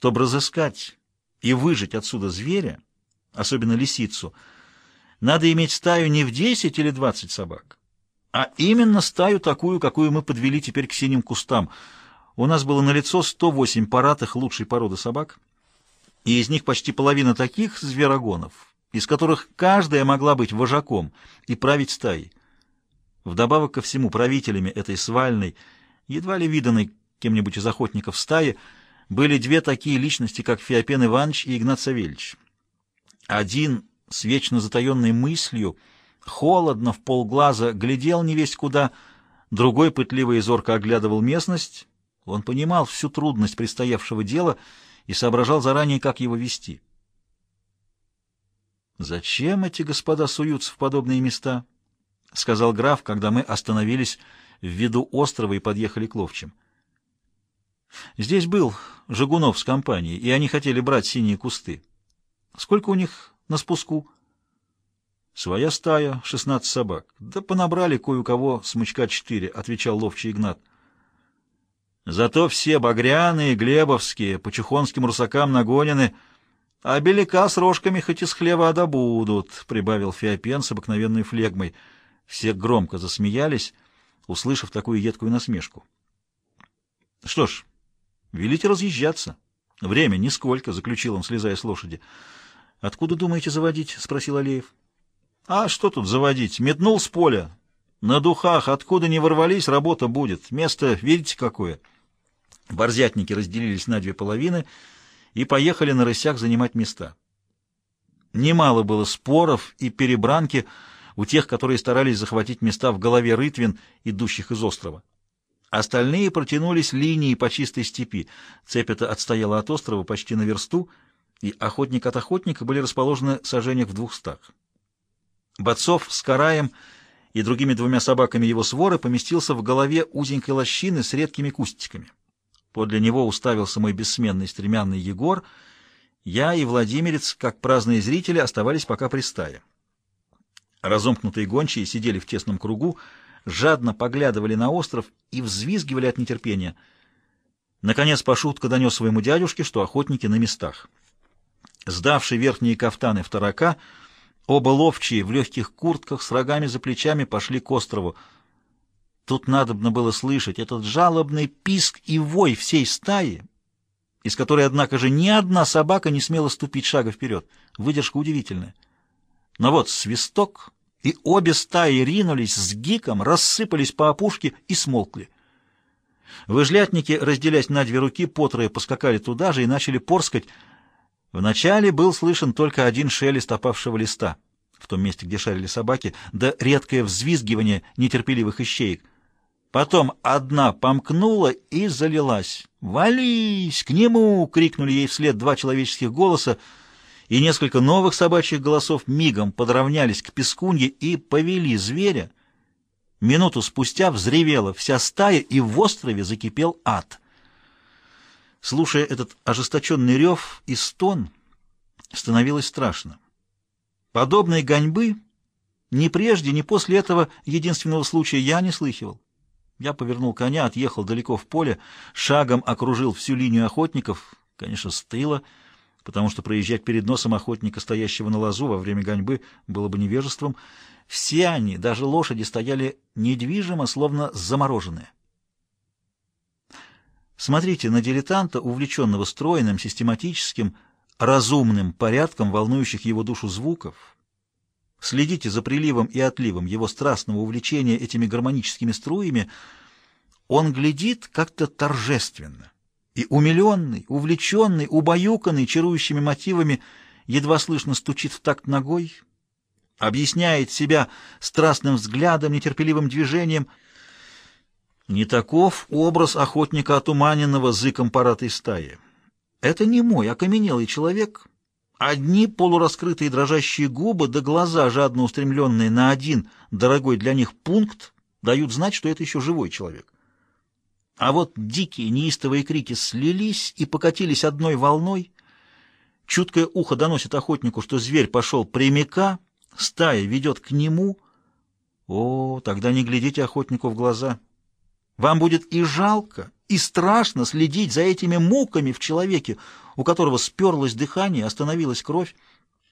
Чтобы разыскать и выжить отсюда зверя, особенно лисицу, надо иметь стаю не в 10 или 20 собак, а именно стаю такую, какую мы подвели теперь к синим кустам. У нас было налицо 108 паратых лучшей породы собак, и из них почти половина таких зверогонов, из которых каждая могла быть вожаком и править стаей. Вдобавок ко всему правителями этой свальной, едва ли виданной кем-нибудь из охотников стаи, были две такие личности, как Феопен Иванович и Игнат Савельевич. Один с вечно затаенной мыслью, холодно, в полглаза, глядел невесть куда, другой пытливо и зорко оглядывал местность. Он понимал всю трудность предстоявшего дела и соображал заранее, как его вести. «Зачем эти господа суются в подобные места?» — сказал граф, когда мы остановились в виду острова и подъехали к ловчим. Здесь был Жигунов с компанией, и они хотели брать синие кусты. Сколько у них на спуску? Своя стая, шестнадцать собак. Да понабрали кое у кого смычка четыре, — отвечал ловчий Игнат. Зато все багряные, глебовские, по чухонским русакам нагонены, а беляка с рожками хоть из хлева добудут, — прибавил Феопен с обыкновенной флегмой. Все громко засмеялись, услышав такую едкую насмешку. — Что ж, велите разъезжаться. Время нисколько, — заключил он, слезая с лошади. — Откуда думаете заводить? — спросил Алеев. — А что тут заводить? Метнул с поля. На духах, откуда не ворвались, работа будет. Место, видите, какое? Борзятники разделились на две половины и поехали на рысях занимать места. Немало было споров и перебранки, — у тех, которые старались захватить места в голове рытвин, идущих из острова. Остальные протянулись линией по чистой степи. Цепь эта отстояла от острова почти на версту, и охотник от охотника были расположены сожжениях в двухстах. Борцов с караем и другими двумя собаками его своры поместился в голове узенькой лощины с редкими кустиками. Подле него уставился мой бессменный стремянный Егор. Я и Владимирец, как праздные зрители, оставались пока при стае. Разомкнутые гончие сидели в тесном кругу, жадно поглядывали на остров и взвизгивали от нетерпения. Наконец Пашутка донес своему дядюшке, что охотники на местах. Сдавший верхние кафтаны второка, оба ловчие в легких куртках с рогами за плечами пошли к острову. Тут надобно было слышать этот жалобный писк и вой всей стаи, из которой, однако же, ни одна собака не смела ступить шага вперед. Выдержка удивительная. Но вот свисток, и обе стаи ринулись с гиком, рассыпались по опушке и смолкли. Выжлятники, разделясь на две руки, потрое поскакали туда же и начали порскать. Вначале был слышен только один шелест опавшего листа в том месте, где шарили собаки, да редкое взвизгивание нетерпеливых ищеек. Потом одна помкнула и залилась. «Вались! К нему!» — крикнули ей вслед два человеческих голоса — и несколько новых собачьих голосов мигом подравнялись к пескунье и повели зверя. Минуту спустя взревела вся стая, и в острове закипел ад. Слушая этот ожесточенный рев и стон, становилось страшно. Подобной гоньбы ни прежде, ни после этого единственного случая я не слыхивал. Я повернул коня, отъехал далеко в поле, шагом окружил всю линию охотников, конечно, с тыла, потому что проезжать перед носом охотника, стоящего на лазу во время гоньбы, было бы невежеством. Все они, даже лошади, стояли недвижимо, словно замороженные. Смотрите на дилетанта, увлеченного стройным, систематическим, разумным порядком волнующих его душу звуков. Следите за приливом и отливом его страстного увлечения этими гармоническими струями. Он глядит как-то торжественно и умиленный, увлеченный, убаюканный чарующими мотивами, едва слышно стучит в такт ногой, объясняет себя страстным взглядом, нетерпеливым движением. Не таков образ охотника отуманенного зыком паратой стаи. Это не мой окаменелый человек. Одни полураскрытые дрожащие губы да глаза, жадно устремленные на один дорогой для них пункт, дают знать, что это еще живой человек. А вот дикие неистовые крики слились и покатились одной волной. Чуткое ухо доносит охотнику, что зверь пошел прямика, стая ведет к нему. О, тогда не глядите охотнику в глаза. Вам будет и жалко, и страшно следить за этими муками в человеке, у которого сперлось дыхание, остановилась кровь.